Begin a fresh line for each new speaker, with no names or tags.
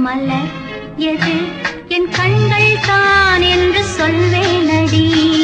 மலர் எது? என் கண்கள் தான் என்று சொல்வேனடி.